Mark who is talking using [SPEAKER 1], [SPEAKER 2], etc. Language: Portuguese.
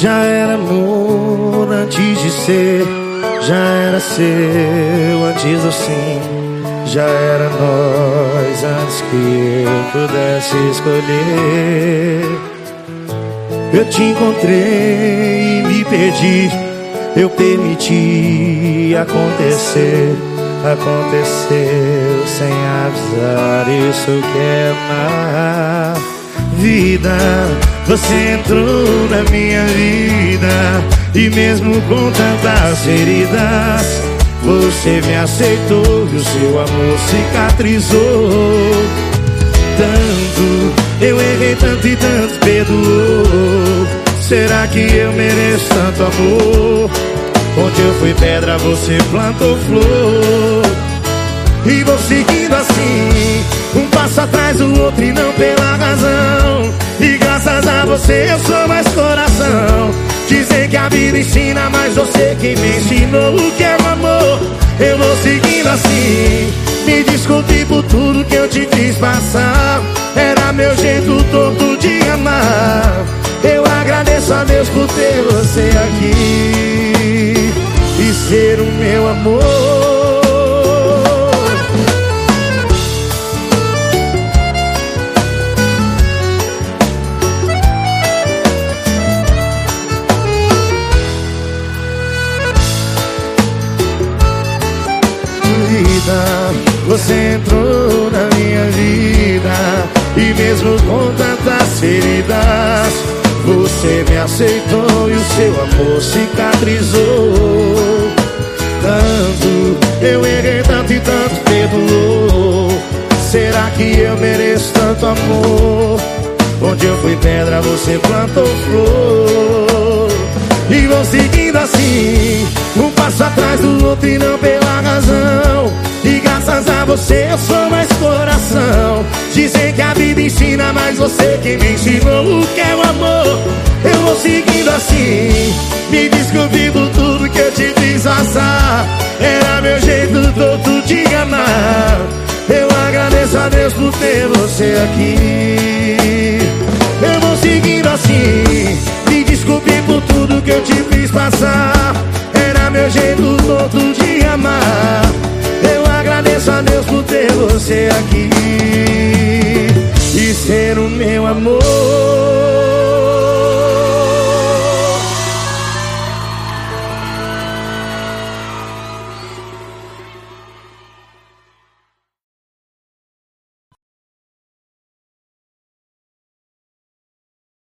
[SPEAKER 1] Já era amor antes de ser, já era seu antes do sim. Já era nós antes que eu pudesse escolher. Eu te encontrei e me perdi, eu permiti acontecer. Aconteceu sem avisar, isso que é amar. Vida, você entrou na minha vida e mesmo com tantas feridas, você me aceitou e o seu amor cicatrizou. Tanto, eu errei tanto e tanto perdoou. Será que eu mereço tanto amor? Onde eu fui pedra, você plantou flor. E vou seguindo assim, um passo atrás, o outro e não pela razão. E graças a você eu sou mais coração. Dizem que a vida ensina, mas você que me ensinou o que é o amor. Eu vou seguindo assim. Me desculpe por tudo que eu te fiz passar. Era meu jeito todo de amar. Eu agradeço a Deus por ter você aqui e ser o meu amor. Vida. Você entrou na minha vida E mesmo com tantas feridas Você me aceitou e o seu amor cicatrizou. Tanto, eu errei tanto e tanto perdoou. Será que eu mereço tanto amor? Onde eu fui pedra, você plantou flor. E vou seguindo assim Um passo atrás do outro e não pela você eu sou mais coração. Dizem que a vida ensina, mas você que me ensinou o que é o amor. Eu vou seguindo assim. Me desculpe por tudo que eu te fiz passar Era meu jeito todo de amar Eu agradeço a Deus por ter você aqui. Eu vou seguindo assim. Me desculpe por tudo que eu te fiz passar. Era meu jeito todo de aqui E ser o meu amor